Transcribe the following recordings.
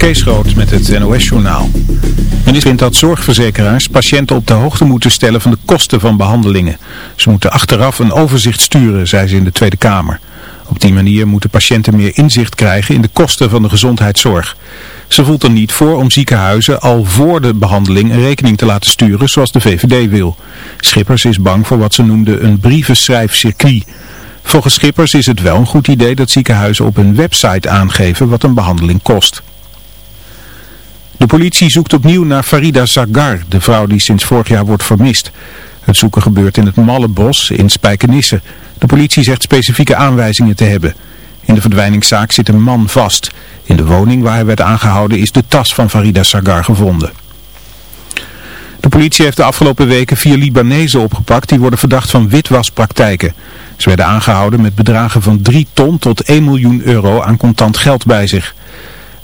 Kees Groot met het NOS-journaal. Minister vindt dat zorgverzekeraars patiënten op de hoogte moeten stellen van de kosten van behandelingen. Ze moeten achteraf een overzicht sturen, zei ze in de Tweede Kamer. Op die manier moeten patiënten meer inzicht krijgen in de kosten van de gezondheidszorg. Ze voelt er niet voor om ziekenhuizen al voor de behandeling een rekening te laten sturen zoals de VVD wil. Schippers is bang voor wat ze noemde een brievenschrijfcircuit. Volgens Schippers is het wel een goed idee dat ziekenhuizen op hun website aangeven wat een behandeling kost. De politie zoekt opnieuw naar Farida Zagar, de vrouw die sinds vorig jaar wordt vermist. Het zoeken gebeurt in het Mallebos in Spijkenisse. De politie zegt specifieke aanwijzingen te hebben. In de verdwijningszaak zit een man vast. In de woning waar hij werd aangehouden is de tas van Farida Sagar gevonden. De politie heeft de afgelopen weken vier Libanezen opgepakt die worden verdacht van witwaspraktijken. Ze werden aangehouden met bedragen van 3 ton tot 1 miljoen euro aan contant geld bij zich.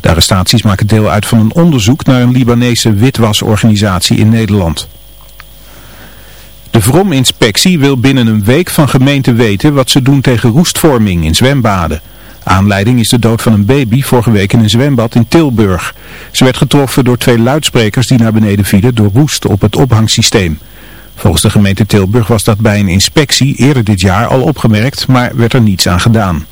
De arrestaties maken deel uit van een onderzoek naar een Libanese witwasorganisatie in Nederland. De Vrom-inspectie wil binnen een week van gemeenten weten wat ze doen tegen roestvorming in zwembaden. Aanleiding is de dood van een baby vorige week in een zwembad in Tilburg. Ze werd getroffen door twee luidsprekers die naar beneden vielen door roest op het ophangsysteem. Volgens de gemeente Tilburg was dat bij een inspectie eerder dit jaar al opgemerkt, maar werd er niets aan gedaan.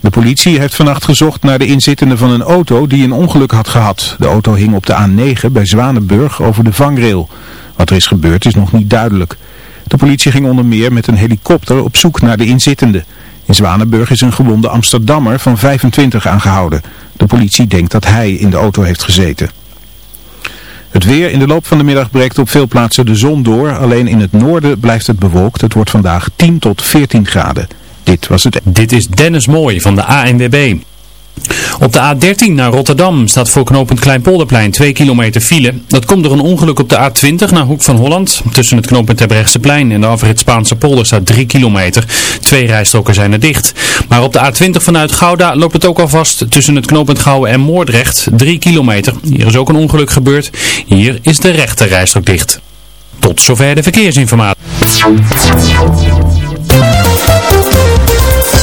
De politie heeft vannacht gezocht naar de inzittende van een auto die een ongeluk had gehad. De auto hing op de A9 bij Zwanenburg over de vangrail. Wat er is gebeurd is nog niet duidelijk. De politie ging onder meer met een helikopter op zoek naar de inzittende. In Zwanenburg is een gewonde Amsterdammer van 25 aangehouden. De politie denkt dat hij in de auto heeft gezeten. Het weer in de loop van de middag breekt op veel plaatsen de zon door. Alleen in het noorden blijft het bewolkt. Het wordt vandaag 10 tot 14 graden. Dit was het. Dit is Dennis Mooi van de ANWB. Op de A13 naar Rotterdam staat voor knooppunt Kleinpolderplein 2 kilometer file. Dat komt door een ongeluk op de A20 naar Hoek van Holland. Tussen het knooppunt Terbrechtseplein en de afrit Spaanse polder staat 3 kilometer. Twee rijstroken zijn er dicht. Maar op de A20 vanuit Gouda loopt het ook al vast tussen het knooppunt Gouwen en Moordrecht 3 kilometer. Hier is ook een ongeluk gebeurd. Hier is de rechte rijstrook dicht. Tot zover de verkeersinformatie.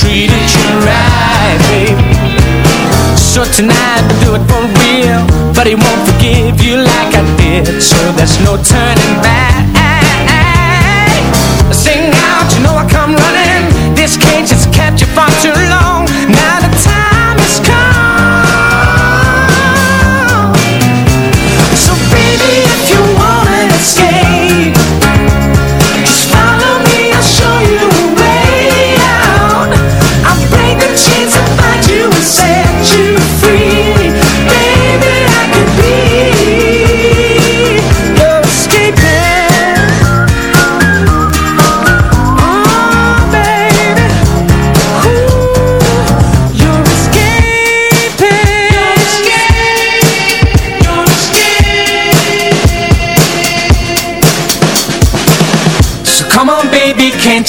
treated you right, babe. So tonight, I'll do it for real But he won't forgive you like I did. So there's no time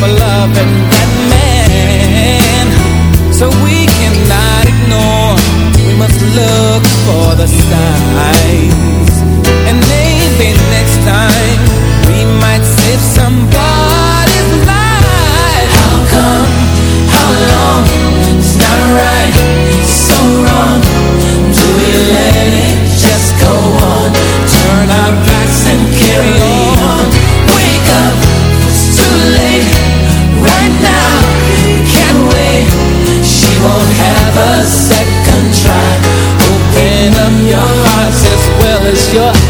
for loving that man. So we cannot ignore. We must look for the signs. And your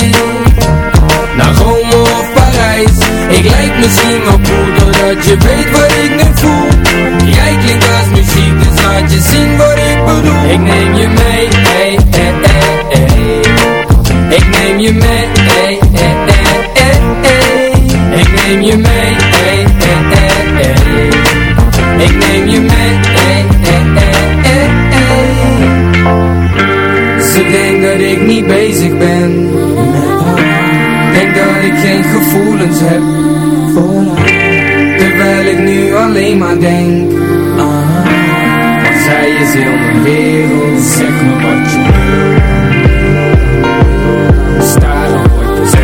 naar Ik lijk misschien wel cool Doordat je weet wat ik nu voel Jij klinkt als muziek Dus laat je zien wat ik bedoel Ik neem je mee hey, hey, hey, hey. Ik neem je mee hey, hey, hey, hey. Ik neem je mee hey, hey, hey, hey. Ik neem je mee hey, hey, hey, hey. Ze denkt dat ik niet ben ik geen gevoelens heb voor Terwijl ik nu alleen maar denk haar Want zij is heel mijn wereld. Zeg me wat je wil. Staren word je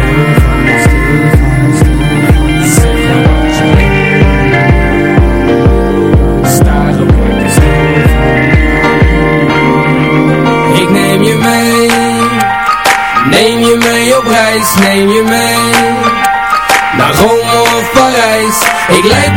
Zeg me wat je wil. Staren word je Ik neem je mee. Neem je mee op reis, neem je mee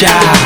deixar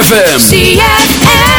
FM. ZFM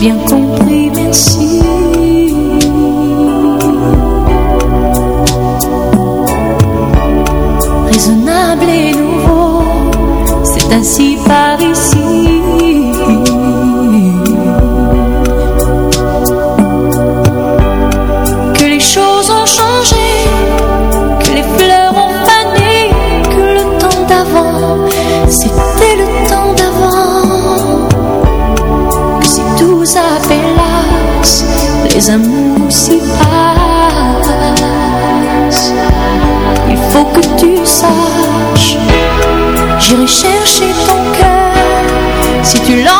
bien compris. les amours s'y passent. Il faut que tu saches, j'irai chercher ton cœur si tu l'entends.